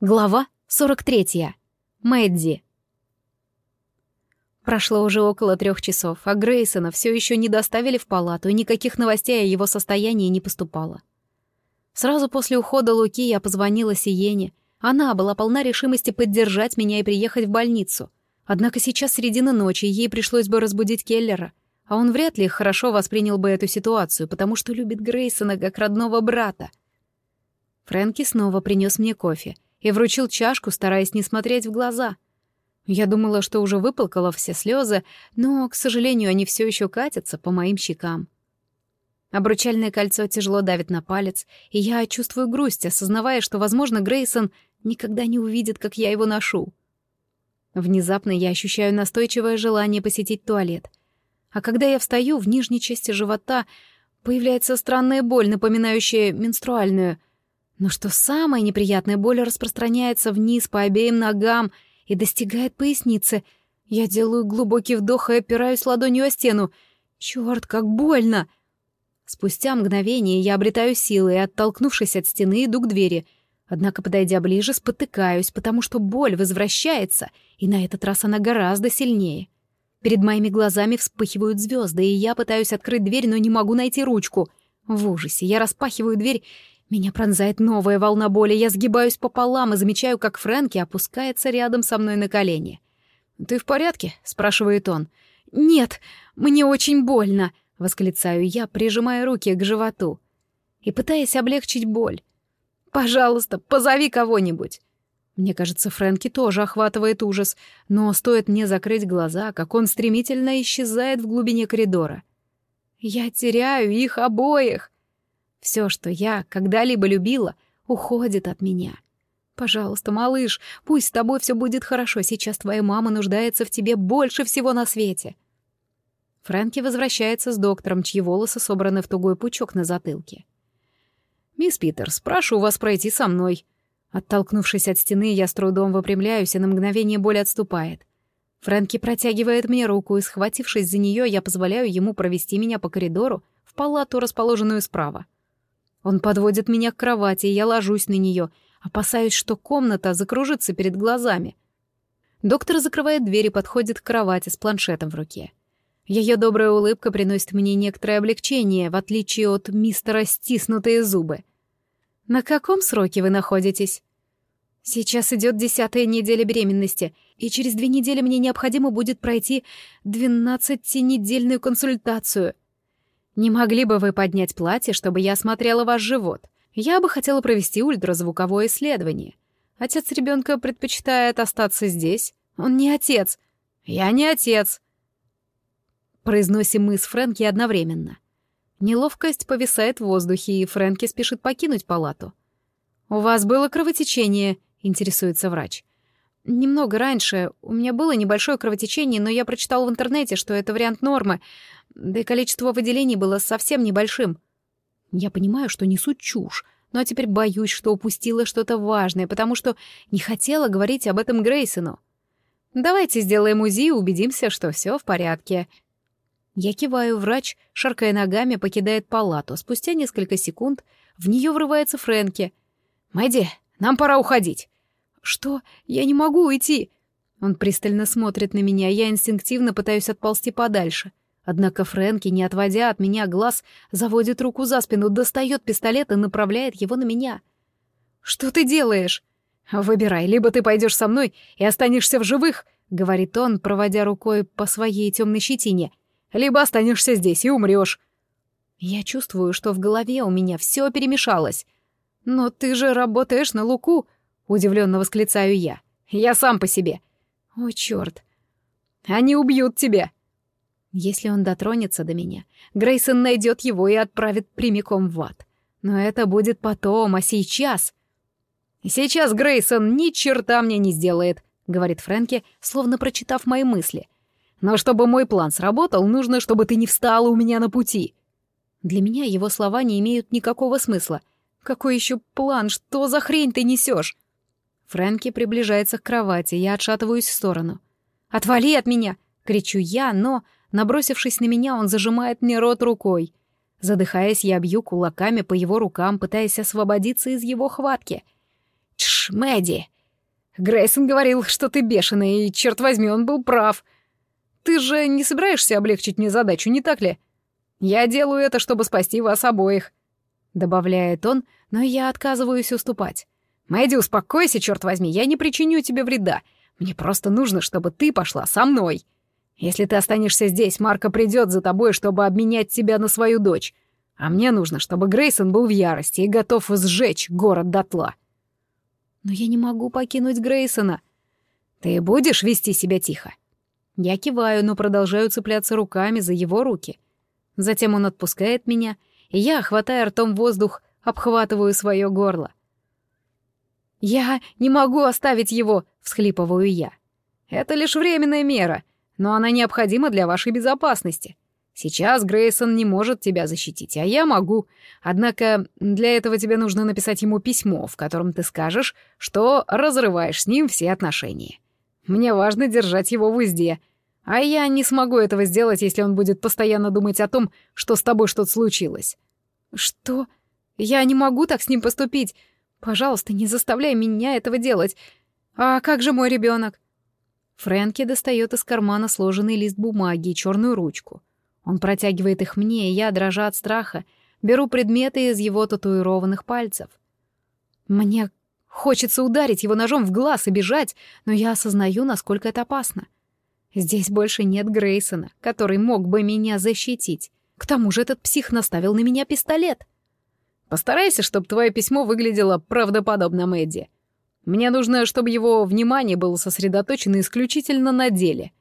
Глава 43. Мэдди. Прошло уже около трех часов, а Грейсона все еще не доставили в палату, и никаких новостей о его состоянии не поступало. Сразу после ухода Луки я позвонила Сиене. Она была полна решимости поддержать меня и приехать в больницу. Однако сейчас середина ночи, ей пришлось бы разбудить Келлера, а он вряд ли хорошо воспринял бы эту ситуацию, потому что любит Грейсона как родного брата. Фрэнки снова принес мне кофе — и вручил чашку, стараясь не смотреть в глаза. Я думала, что уже выплакала все слезы, но, к сожалению, они все еще катятся по моим щекам. Обручальное кольцо тяжело давит на палец, и я чувствую грусть, осознавая, что, возможно, Грейсон никогда не увидит, как я его ношу. Внезапно я ощущаю настойчивое желание посетить туалет. А когда я встаю, в нижней части живота появляется странная боль, напоминающая менструальную — но что самое неприятное, боль распространяется вниз по обеим ногам и достигает поясницы. Я делаю глубокий вдох и опираюсь ладонью о стену. Чёрт, как больно! Спустя мгновение я обретаю силы и, оттолкнувшись от стены, иду к двери. Однако, подойдя ближе, спотыкаюсь, потому что боль возвращается, и на этот раз она гораздо сильнее. Перед моими глазами вспыхивают звезды, и я пытаюсь открыть дверь, но не могу найти ручку. В ужасе я распахиваю дверь меня пронзает новая волна боли, я сгибаюсь пополам и замечаю, как Фрэнки опускается рядом со мной на колени. «Ты в порядке?» — спрашивает он. «Нет, мне очень больно», — восклицаю я, прижимая руки к животу и пытаясь облегчить боль. «Пожалуйста, позови кого-нибудь». Мне кажется, Фрэнки тоже охватывает ужас, но стоит мне закрыть глаза, как он стремительно исчезает в глубине коридора. Я теряю их обоих. Все, что я когда-либо любила, уходит от меня. Пожалуйста, малыш, пусть с тобой все будет хорошо. Сейчас твоя мама нуждается в тебе больше всего на свете. Фрэнки возвращается с доктором, чьи волосы собраны в тугой пучок на затылке. «Мисс Питерс, прошу вас пройти со мной». Оттолкнувшись от стены, я с трудом выпрямляюсь, и на мгновение боль отступает. Фрэнки протягивает мне руку, и, схватившись за нее, я позволяю ему провести меня по коридору в палату, расположенную справа. Он подводит меня к кровати, и я ложусь на нее, опасаюсь, что комната закружится перед глазами. Доктор закрывает дверь и подходит к кровати с планшетом в руке. Ее добрая улыбка приносит мне некоторое облегчение, в отличие от мистера «стиснутые зубы». «На каком сроке вы находитесь?» «Сейчас идет десятая неделя беременности, и через две недели мне необходимо будет пройти двенадцатинедельную консультацию», «Не могли бы вы поднять платье, чтобы я осмотрела ваш живот? Я бы хотела провести ультразвуковое исследование. Отец ребенка предпочитает остаться здесь. Он не отец. Я не отец». Произносим мы с Фрэнки одновременно. Неловкость повисает в воздухе, и Фрэнки спешит покинуть палату. «У вас было кровотечение?» — интересуется врач. «Немного раньше. У меня было небольшое кровотечение, но я прочитал в интернете, что это вариант нормы да и количество выделений было совсем небольшим. Я понимаю, что несу чушь, но теперь боюсь, что упустила что-то важное, потому что не хотела говорить об этом Грейсону. Давайте сделаем УЗИ и убедимся, что все в порядке. Я киваю, врач, шаркая ногами, покидает палату. Спустя несколько секунд в нее врывается Фрэнки. «Мэдди, нам пора уходить». «Что? Я не могу уйти!» Он пристально смотрит на меня, я инстинктивно пытаюсь отползти подальше. Однако Фрэнки, не отводя от меня глаз, заводит руку за спину, достает пистолет и направляет его на меня. «Что ты делаешь?» «Выбирай, либо ты пойдешь со мной и останешься в живых», — говорит он, проводя рукой по своей темной щетине, «либо останешься здесь и умрешь. Я чувствую, что в голове у меня все перемешалось. «Но ты же работаешь на Луку!» — удивленно восклицаю я. «Я сам по себе». «О, черт! Они убьют тебя!» Если он дотронется до меня, Грейсон найдет его и отправит прямиком в ад. Но это будет потом, а сейчас... «Сейчас Грейсон ни черта мне не сделает», — говорит Фрэнки, словно прочитав мои мысли. «Но чтобы мой план сработал, нужно, чтобы ты не встала у меня на пути». Для меня его слова не имеют никакого смысла. «Какой еще план? Что за хрень ты несешь? Фрэнки приближается к кровати, я отшатываюсь в сторону. «Отвали от меня!» — кричу я, но Набросившись на меня, он зажимает мне рот рукой. Задыхаясь, я бью кулаками по его рукам, пытаясь освободиться из его хватки. «Тш, Мэдди?» «Грейсон говорил, что ты бешеный, и, черт возьми, он был прав. Ты же не собираешься облегчить мне задачу, не так ли? Я делаю это, чтобы спасти вас обоих», — добавляет он, но я отказываюсь уступать. «Мэдди, успокойся, черт возьми, я не причиню тебе вреда. Мне просто нужно, чтобы ты пошла со мной. Если ты останешься здесь, Марко придет за тобой, чтобы обменять тебя на свою дочь. А мне нужно, чтобы Грейсон был в ярости и готов сжечь город дотла». «Но я не могу покинуть Грейсона». «Ты будешь вести себя тихо?» Я киваю, но продолжаю цепляться руками за его руки. Затем он отпускает меня, и я, хватая ртом воздух, обхватываю свое горло. «Я не могу оставить его!» — всхлипываю я. «Это лишь временная мера, но она необходима для вашей безопасности. Сейчас Грейсон не может тебя защитить, а я могу. Однако для этого тебе нужно написать ему письмо, в котором ты скажешь, что разрываешь с ним все отношения. Мне важно держать его в узде, а я не смогу этого сделать, если он будет постоянно думать о том, что с тобой что-то случилось». «Что? Я не могу так с ним поступить. Пожалуйста, не заставляй меня этого делать. А как же мой ребенок? Фрэнки достает из кармана сложенный лист бумаги и черную ручку. Он протягивает их мне, и я, дрожа от страха, беру предметы из его татуированных пальцев. Мне хочется ударить его ножом в глаз и бежать, но я осознаю, насколько это опасно. Здесь больше нет Грейсона, который мог бы меня защитить. К тому же этот псих наставил на меня пистолет — Постарайся, чтобы твое письмо выглядело правдоподобно Мэдди. Мне нужно, чтобы его внимание было сосредоточено исключительно на деле.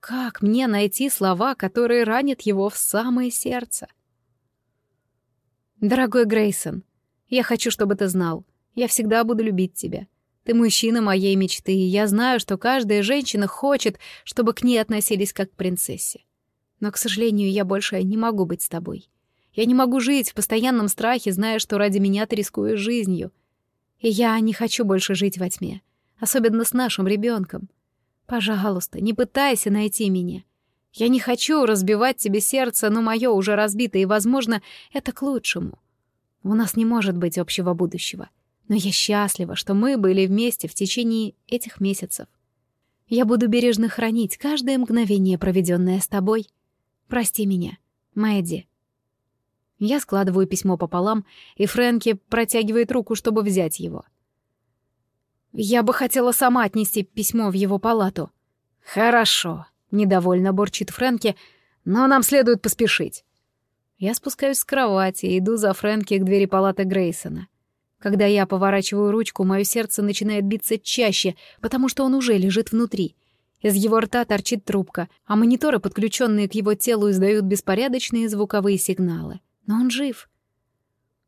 Как мне найти слова, которые ранят его в самое сердце? Дорогой Грейсон, я хочу, чтобы ты знал, я всегда буду любить тебя. Ты мужчина моей мечты, и я знаю, что каждая женщина хочет, чтобы к ней относились как к принцессе. Но, к сожалению, я больше не могу быть с тобой. Я не могу жить в постоянном страхе, зная, что ради меня ты рискуешь жизнью. Я не хочу больше жить во тьме, особенно с нашим ребенком. Пожалуйста, не пытайся найти меня. Я не хочу разбивать тебе сердце, но мое уже разбито, и, возможно, это к лучшему. У нас не может быть общего будущего. Но я счастлива, что мы были вместе в течение этих месяцев. Я буду бережно хранить каждое мгновение, проведенное с тобой. Прости меня, Мэдди. Я складываю письмо пополам, и Фрэнки протягивает руку, чтобы взять его. «Я бы хотела сама отнести письмо в его палату». «Хорошо», — недовольно борчит Фрэнки, «но нам следует поспешить». Я спускаюсь с кровати и иду за Фрэнки к двери палаты Грейсона. Когда я поворачиваю ручку, мое сердце начинает биться чаще, потому что он уже лежит внутри. Из его рта торчит трубка, а мониторы, подключенные к его телу, издают беспорядочные звуковые сигналы но он жив.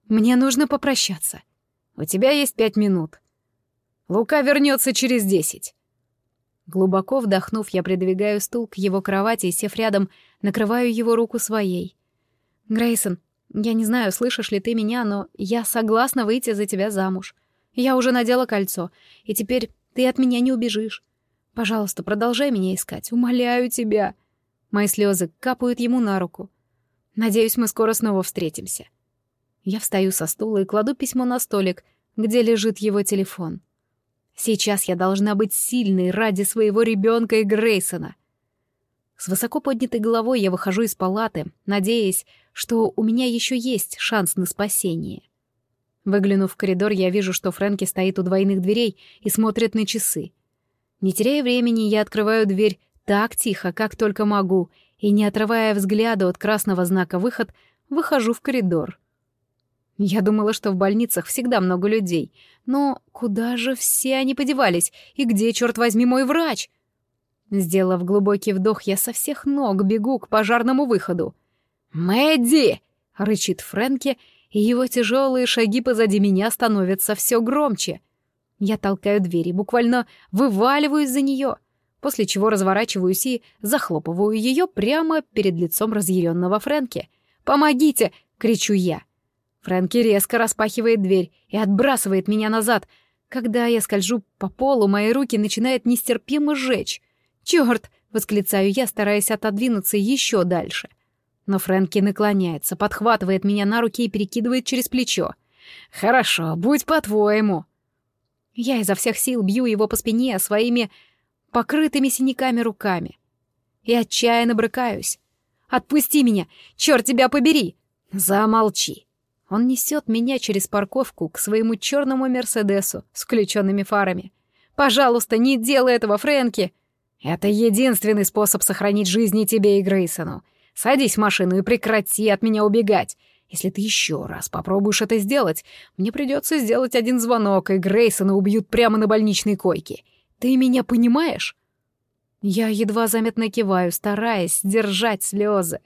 Мне нужно попрощаться. У тебя есть пять минут. Лука вернется через десять. Глубоко вдохнув, я придвигаю стул к его кровати и, сев рядом, накрываю его руку своей. «Грейсон, я не знаю, слышишь ли ты меня, но я согласна выйти за тебя замуж. Я уже надела кольцо, и теперь ты от меня не убежишь. Пожалуйста, продолжай меня искать, умоляю тебя». Мои слезы капают ему на руку. Надеюсь, мы скоро снова встретимся. Я встаю со стула и кладу письмо на столик, где лежит его телефон. Сейчас я должна быть сильной ради своего ребенка и Грейсона. С высоко поднятой головой я выхожу из палаты, надеясь, что у меня еще есть шанс на спасение. Выглянув в коридор, я вижу, что Фрэнки стоит у двойных дверей и смотрит на часы. Не теряя времени, я открываю дверь так тихо, как только могу, и, не отрывая взгляда от красного знака «Выход», выхожу в коридор. Я думала, что в больницах всегда много людей, но куда же все они подевались, и где, черт возьми, мой врач? Сделав глубокий вдох, я со всех ног бегу к пожарному выходу. «Мэдди!» — рычит Фрэнки, и его тяжелые шаги позади меня становятся все громче. Я толкаю дверь и буквально вываливаюсь за нее — после чего разворачиваюсь и захлопываю ее прямо перед лицом разъяренного Фрэнки. «Помогите!» — кричу я. Фрэнки резко распахивает дверь и отбрасывает меня назад. Когда я скольжу по полу, мои руки начинают нестерпимо жечь. «Чёрт!» — восклицаю я, стараясь отодвинуться еще дальше. Но Фрэнки наклоняется, подхватывает меня на руки и перекидывает через плечо. «Хорошо, будь по-твоему». Я изо всех сил бью его по спине своими покрытыми синяками руками. И отчаянно брыкаюсь. «Отпусти меня! Черт тебя побери!» «Замолчи!» Он несет меня через парковку к своему черному Мерседесу с включенными фарами. «Пожалуйста, не делай этого, Фрэнки!» «Это единственный способ сохранить жизни тебе и Грейсону. Садись в машину и прекрати от меня убегать. Если ты еще раз попробуешь это сделать, мне придется сделать один звонок, и Грейсона убьют прямо на больничной койке. Ты меня понимаешь?» Я едва заметно киваю, стараясь сдержать слезы.